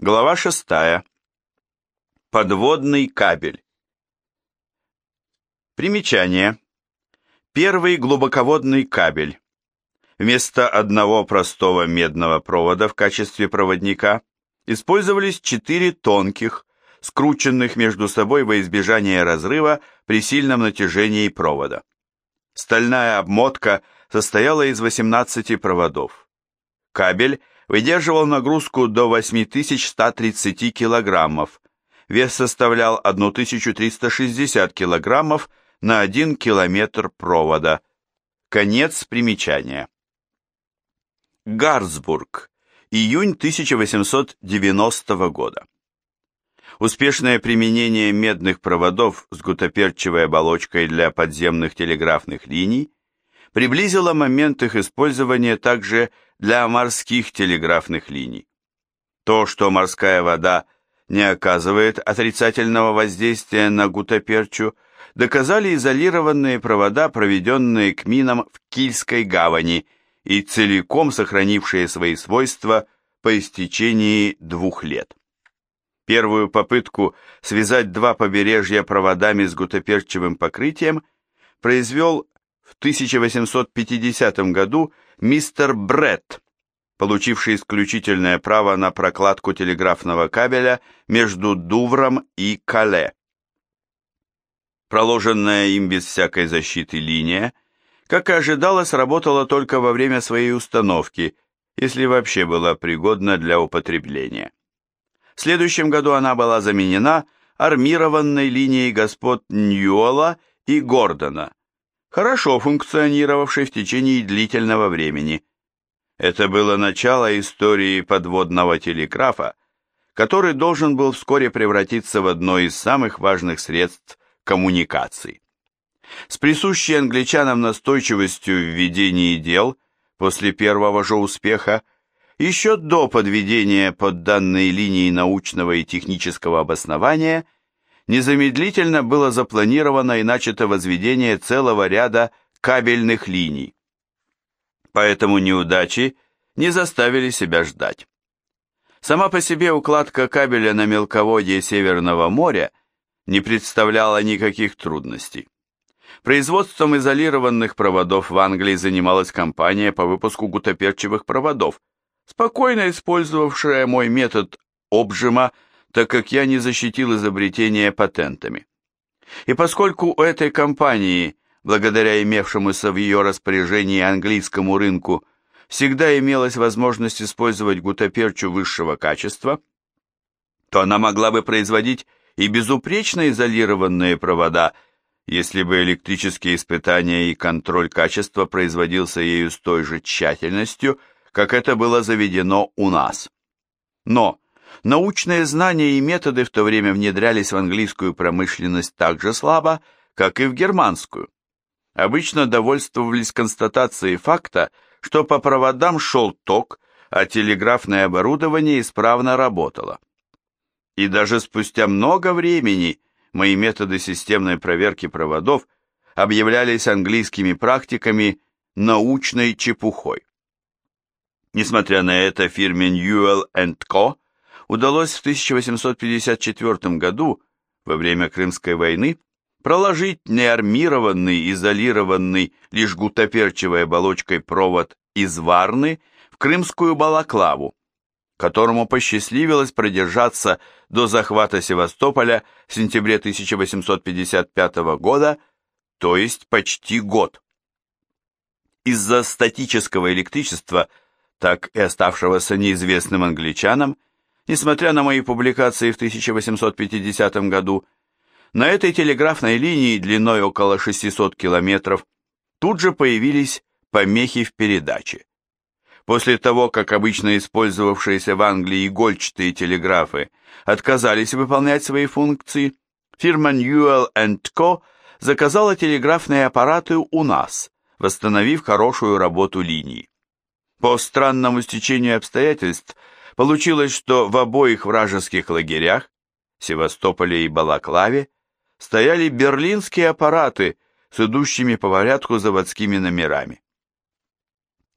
Глава 6. Подводный кабель. Примечание. Первый глубоководный кабель. Вместо одного простого медного провода в качестве проводника использовались четыре тонких, скрученных между собой во избежание разрыва при сильном натяжении провода. Стальная обмотка состояла из 18 проводов. Кабель – выдерживал нагрузку до 8130 килограммов. Вес составлял 1360 килограммов на 1 километр провода. Конец примечания. Гарсбург. Июнь 1890 года. Успешное применение медных проводов с гутоперчевой оболочкой для подземных телеграфных линий приблизило момент их использования также для морских телеграфных линий. То, что морская вода не оказывает отрицательного воздействия на гутаперчу, доказали изолированные провода, проведенные к минам в Кильской гавани и целиком сохранившие свои свойства по истечении двух лет. Первую попытку связать два побережья проводами с гутоперчевым покрытием произвел в 1850 году мистер Бретт, получивший исключительное право на прокладку телеграфного кабеля между Дувром и Кале. Проложенная им без всякой защиты линия, как и ожидалось, работала только во время своей установки, если вообще была пригодна для употребления. В следующем году она была заменена армированной линией господ Ньюола и Гордона, хорошо функционировавшей в течение длительного времени. Это было начало истории подводного телеграфа, который должен был вскоре превратиться в одно из самых важных средств коммуникации. С присущей англичанам настойчивостью в ведении дел после первого же успеха, еще до подведения под данной линии научного и технического обоснования – незамедлительно было запланировано и начато возведение целого ряда кабельных линий. Поэтому неудачи не заставили себя ждать. Сама по себе укладка кабеля на мелководье Северного моря не представляла никаких трудностей. Производством изолированных проводов в Англии занималась компания по выпуску гутоперчивых проводов, спокойно использовавшая мой метод обжима так как я не защитил изобретение патентами. И поскольку у этой компании, благодаря имевшемуся в ее распоряжении английскому рынку, всегда имелась возможность использовать гутаперчу высшего качества, то она могла бы производить и безупречно изолированные провода, если бы электрические испытания и контроль качества производился ею с той же тщательностью, как это было заведено у нас. Но Научные знания и методы в то время внедрялись в английскую промышленность так же слабо, как и в германскую. Обычно довольствовались констатацией факта, что по проводам шел ток, а телеграфное оборудование исправно работало. И даже спустя много времени мои методы системной проверки проводов объявлялись английскими практиками научной чепухой. Несмотря на это, фирме Newell Co удалось в 1854 году, во время Крымской войны, проложить неармированный, изолированный лишь гутоперчивой оболочкой провод из Варны в Крымскую Балаклаву, которому посчастливилось продержаться до захвата Севастополя в сентябре 1855 года, то есть почти год. Из-за статического электричества, так и оставшегося неизвестным англичанам, Несмотря на мои публикации в 1850 году, на этой телеграфной линии длиной около 600 километров тут же появились помехи в передаче. После того, как обычно использовавшиеся в Англии игольчатые телеграфы отказались выполнять свои функции, фирма Newell Co. заказала телеграфные аппараты у нас, восстановив хорошую работу линии. По странному стечению обстоятельств Получилось, что в обоих вражеских лагерях, Севастополе и Балаклаве, стояли берлинские аппараты с идущими по порядку заводскими номерами.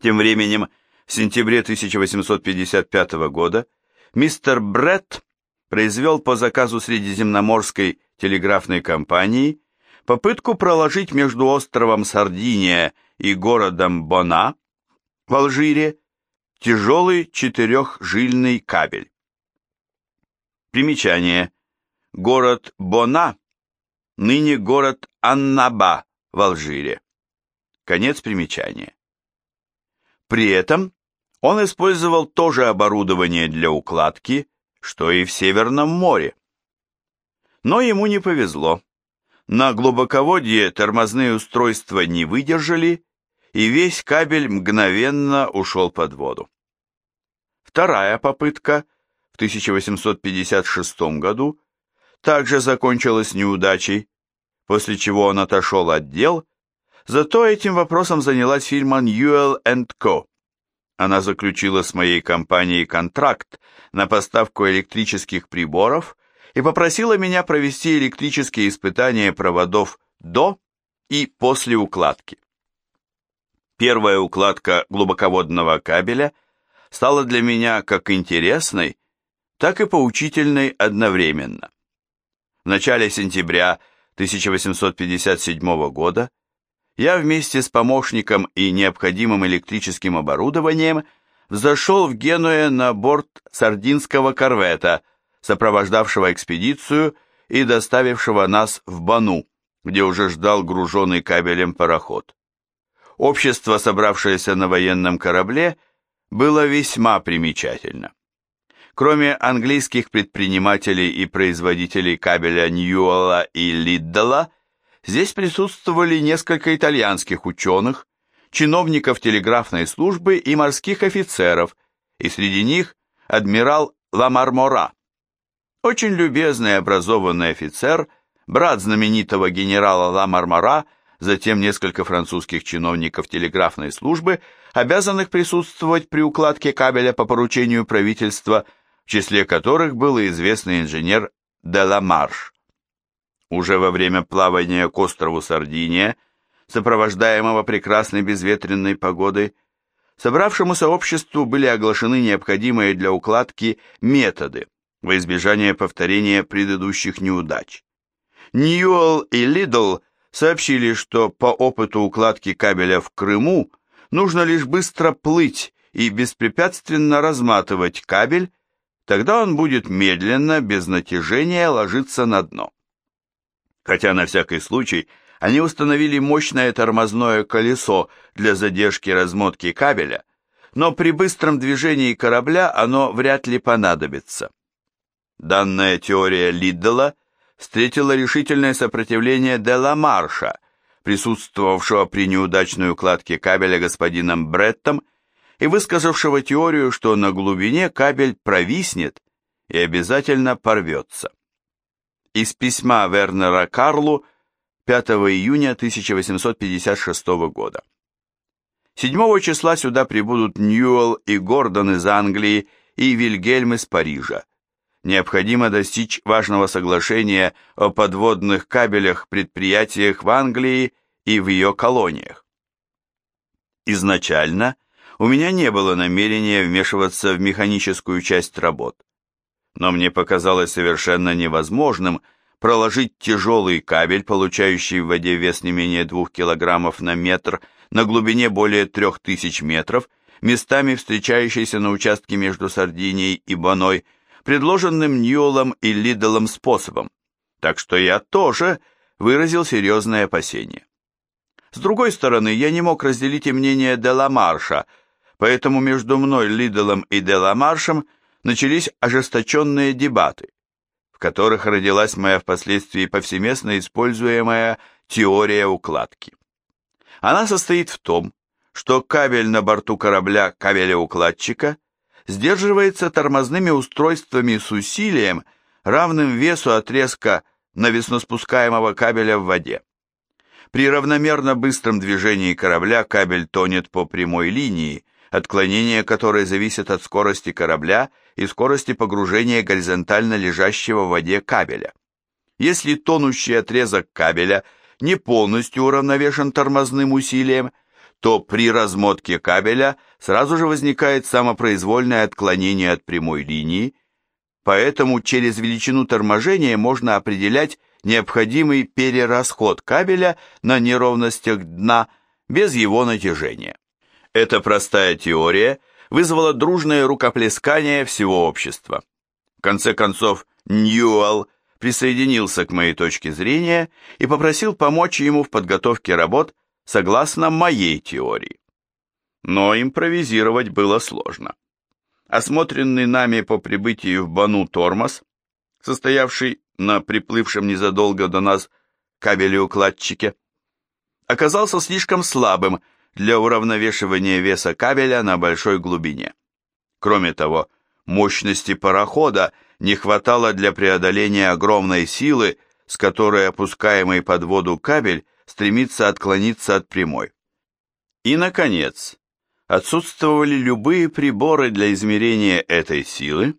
Тем временем, в сентябре 1855 года мистер Бретт произвел по заказу Средиземноморской телеграфной компании попытку проложить между островом Сардиния и городом Бона в Алжире тяжелый четырехжильный кабель. Примечание. Город Бона, ныне город Аннаба в Алжире. Конец примечания. При этом он использовал то же оборудование для укладки, что и в Северном море. Но ему не повезло. На глубоководье тормозные устройства не выдержали, и весь кабель мгновенно ушел под воду. Вторая попытка в 1856 году также закончилась неудачей, после чего он отошел от дел, зато этим вопросом занялась фирма Newell Co. Она заключила с моей компанией контракт на поставку электрических приборов и попросила меня провести электрические испытания проводов до и после укладки. Первая укладка глубоководного кабеля стала для меня как интересной, так и поучительной одновременно. В начале сентября 1857 года я вместе с помощником и необходимым электрическим оборудованием взошел в Генуе на борт сардинского корвета, сопровождавшего экспедицию и доставившего нас в Бану, где уже ждал груженный кабелем пароход. Общество, собравшееся на военном корабле, было весьма примечательно. Кроме английских предпринимателей и производителей кабеля Ньюэлла и Лиддала, здесь присутствовали несколько итальянских ученых, чиновников телеграфной службы и морских офицеров, и среди них адмирал Ламармора. Очень любезный образованный офицер, брат знаменитого генерала Ламармора, затем несколько французских чиновников телеграфной службы, обязанных присутствовать при укладке кабеля по поручению правительства, в числе которых был и известный инженер Деламарш. Уже во время плавания к острову Сардиния, сопровождаемого прекрасной безветренной погодой, собравшемуся обществу были оглашены необходимые для укладки методы во избежание повторения предыдущих неудач. Ньюэлл и Лидл сообщили, что по опыту укладки кабеля в Крыму нужно лишь быстро плыть и беспрепятственно разматывать кабель, тогда он будет медленно, без натяжения ложиться на дно хотя на всякий случай они установили мощное тормозное колесо для задержки размотки кабеля, но при быстром движении корабля оно вряд ли понадобится. Данная теория Лиддела встретила решительное сопротивление Дела Марша, присутствовавшего при неудачной укладке кабеля господином Бреттом и высказавшего теорию, что на глубине кабель провиснет и обязательно порвется из письма Вернера Карлу 5 июня 1856 года. 7 числа сюда прибудут Ньюэлл и Гордон из Англии и Вильгельм из Парижа. Необходимо достичь важного соглашения о подводных кабелях предприятиях в Англии и в ее колониях. Изначально у меня не было намерения вмешиваться в механическую часть работ но мне показалось совершенно невозможным проложить тяжелый кабель, получающий в воде вес не менее 2 килограммов на метр, на глубине более 3000 метров, местами встречающийся на участке между Сардинией и Боной, предложенным Ньюэллом и Лиделом способом. Так что я тоже выразил серьезное опасение. С другой стороны, я не мог разделить и мнение Деламарша, поэтому между мной, Лиделом и Деламаршем – начались ожесточенные дебаты, в которых родилась моя впоследствии повсеместно используемая теория укладки. Она состоит в том, что кабель на борту корабля кабеля-укладчика сдерживается тормозными устройствами с усилием, равным весу отрезка навесноспускаемого кабеля в воде. При равномерно быстром движении корабля кабель тонет по прямой линии, отклонение которой зависит от скорости корабля и скорости погружения горизонтально лежащего в воде кабеля. Если тонущий отрезок кабеля не полностью уравновешен тормозным усилием, то при размотке кабеля сразу же возникает самопроизвольное отклонение от прямой линии, поэтому через величину торможения можно определять необходимый перерасход кабеля на неровностях дна без его натяжения. Эта простая теория вызвала дружное рукоплескание всего общества. В конце концов, Ньюэлл присоединился к моей точке зрения и попросил помочь ему в подготовке работ согласно моей теории. Но импровизировать было сложно. Осмотренный нами по прибытии в Бану тормоз, состоявший на приплывшем незадолго до нас кабелеукладчике, оказался слишком слабым для уравновешивания веса кабеля на большой глубине. Кроме того, мощности парохода не хватало для преодоления огромной силы, с которой опускаемый под воду кабель стремится отклониться от прямой. И, наконец, отсутствовали любые приборы для измерения этой силы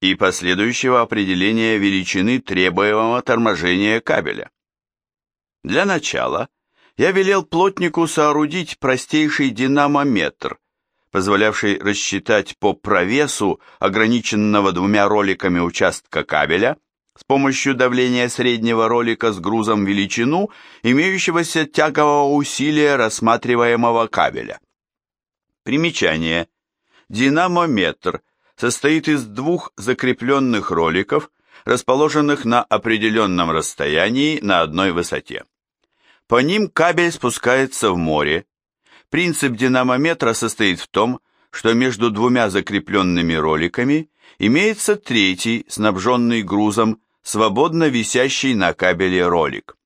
и последующего определения величины требуемого торможения кабеля. Для начала я велел плотнику соорудить простейший динамометр, позволявший рассчитать по провесу, ограниченного двумя роликами участка кабеля, с помощью давления среднего ролика с грузом величину, имеющегося тягового усилия рассматриваемого кабеля. Примечание. Динамометр состоит из двух закрепленных роликов, расположенных на определенном расстоянии на одной высоте. По ним кабель спускается в море, Принцип динамометра состоит в том, что между двумя закрепленными роликами имеется третий, снабженный грузом, свободно висящий на кабеле ролик.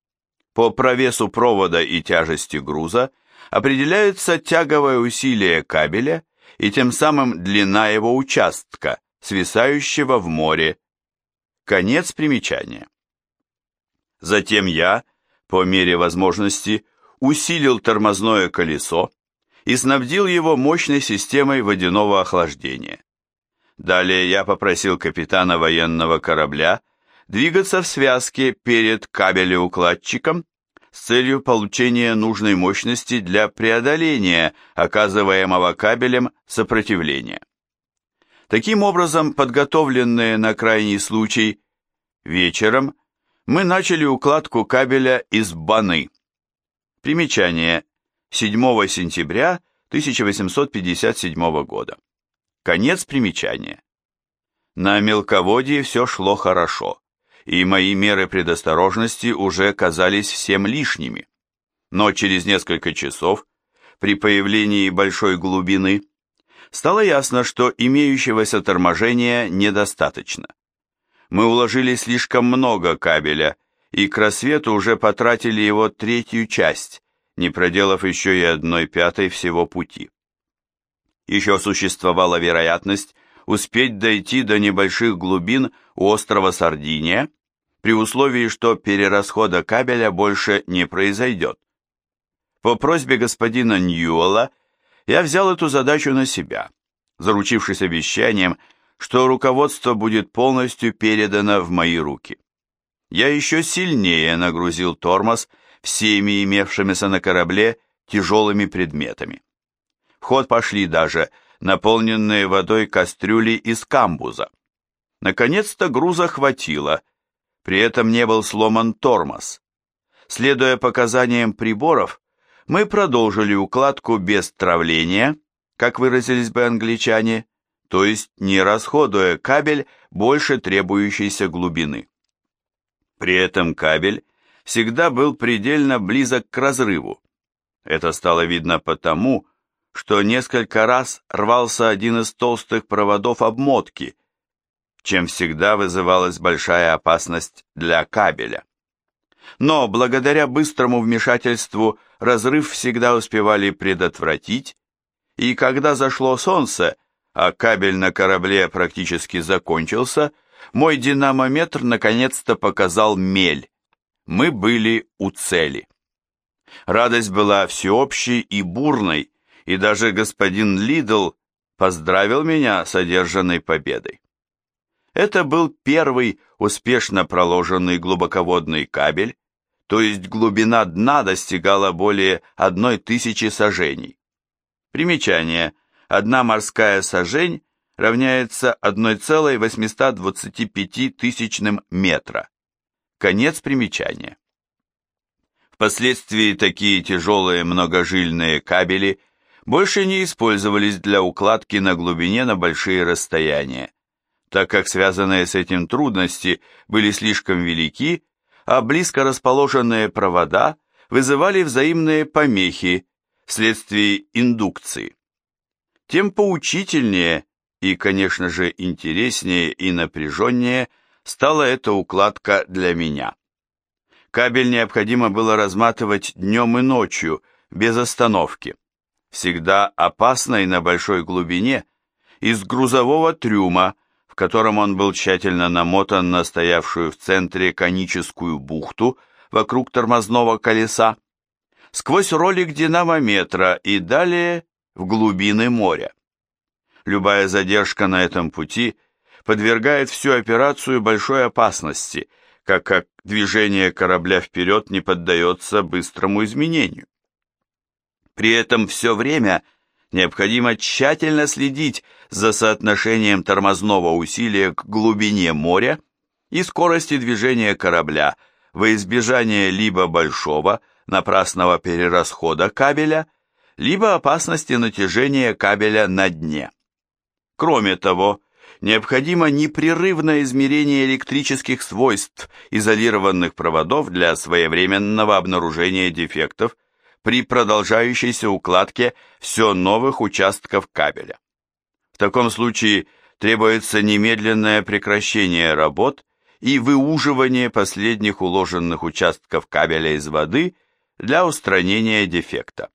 По провесу провода и тяжести груза определяется тяговое усилие кабеля и тем самым длина его участка, свисающего в море. Конец примечания. Затем я, по мере возможности, усилил тормозное колесо и снабдил его мощной системой водяного охлаждения. Далее я попросил капитана военного корабля двигаться в связке перед кабелеукладчиком с целью получения нужной мощности для преодоления оказываемого кабелем сопротивления. Таким образом, подготовленные на крайний случай вечером, мы начали укладку кабеля из баны. Примечание. 7 сентября 1857 года. Конец примечания. На мелководье все шло хорошо, и мои меры предосторожности уже казались всем лишними. Но через несколько часов, при появлении большой глубины, стало ясно, что имеющегося торможения недостаточно. Мы уложили слишком много кабеля, и к рассвету уже потратили его третью часть, не проделав еще и одной пятой всего пути. Еще существовала вероятность успеть дойти до небольших глубин у острова Сардиния, при условии, что перерасхода кабеля больше не произойдет. По просьбе господина Ньюэлла я взял эту задачу на себя, заручившись обещанием, что руководство будет полностью передано в мои руки я еще сильнее нагрузил тормоз всеми имевшимися на корабле тяжелыми предметами. В ход пошли даже наполненные водой кастрюли из камбуза. Наконец-то груза хватило, при этом не был сломан тормоз. Следуя показаниям приборов, мы продолжили укладку без травления, как выразились бы англичане, то есть не расходуя кабель больше требующейся глубины. При этом кабель всегда был предельно близок к разрыву. Это стало видно потому, что несколько раз рвался один из толстых проводов обмотки, чем всегда вызывалась большая опасность для кабеля. Но благодаря быстрому вмешательству разрыв всегда успевали предотвратить, и когда зашло солнце, а кабель на корабле практически закончился, мой динамометр наконец-то показал мель. Мы были у цели. Радость была всеобщей и бурной, и даже господин Лидл поздравил меня с одержанной победой. Это был первый успешно проложенный глубоководный кабель, то есть глубина дна достигала более одной тысячи сажений. Примечание. Одна морская сажень равняется 1,825 тысячным метра. Конец примечания. Впоследствии такие тяжелые многожильные кабели больше не использовались для укладки на глубине на большие расстояния, так как связанные с этим трудности были слишком велики, а близко расположенные провода вызывали взаимные помехи вследствие индукции. Тем поучительнее и, конечно же, интереснее и напряженнее стала эта укладка для меня. Кабель необходимо было разматывать днем и ночью, без остановки. Всегда опасно и на большой глубине, из грузового трюма, в котором он был тщательно намотан на стоявшую в центре коническую бухту вокруг тормозного колеса, сквозь ролик динамометра и далее в глубины моря. Любая задержка на этом пути подвергает всю операцию большой опасности – как как движение корабля вперед не поддается быстрому изменению. При этом все время необходимо тщательно следить за соотношением тормозного усилия к глубине моря и скорости движения корабля во избежание либо большого напрасного перерасхода кабеля, либо опасности натяжения кабеля на дне. Кроме того, необходимо непрерывное измерение электрических свойств изолированных проводов для своевременного обнаружения дефектов при продолжающейся укладке все новых участков кабеля. В таком случае требуется немедленное прекращение работ и выуживание последних уложенных участков кабеля из воды для устранения дефекта.